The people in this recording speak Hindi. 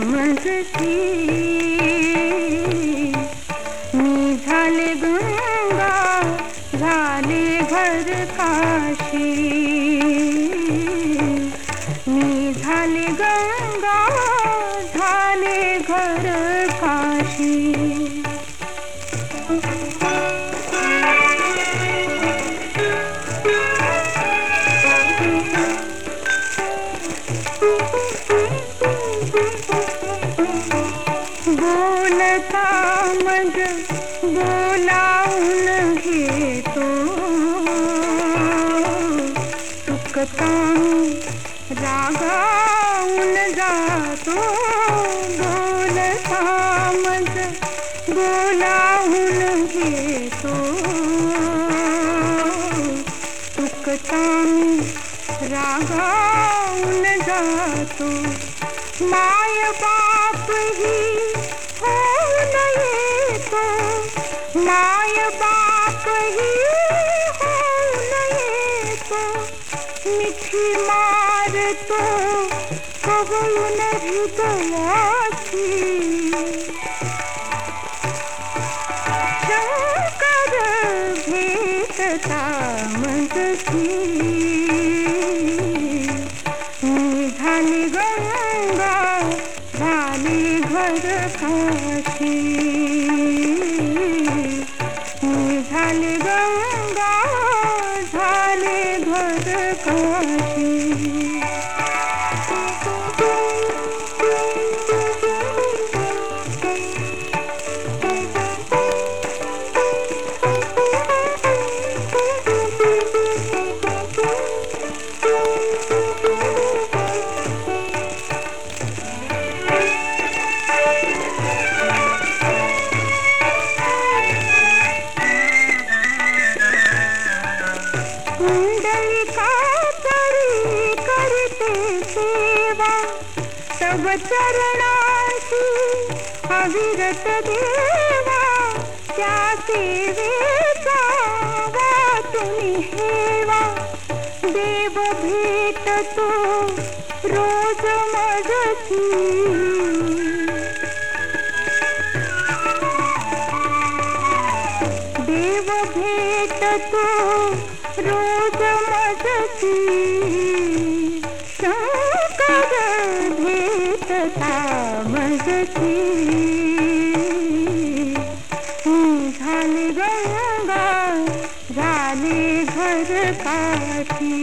समजती मी झाले गंगा झाले घर काशी मी झाले गंगा झाले घर काशी। बोलता मग बोलावून घेतो चुकता रागावून जातो बोलता मग बोलावून घेतो चुकता रागावून जातो, माय बाप हो माय बाप ही हो नये तो। मिठी मार तो कबून हृदयाची शंकर भेटता मगती झाली गंगा झाली घर काशी। तब चरणाची अविरत देवा त्या सेवेचा तुम्ही हेवा। देव भेटतो रोज मजती देव भेटतो रोज मजती भेटता मजती झाले गंगा झाले घर का गंगा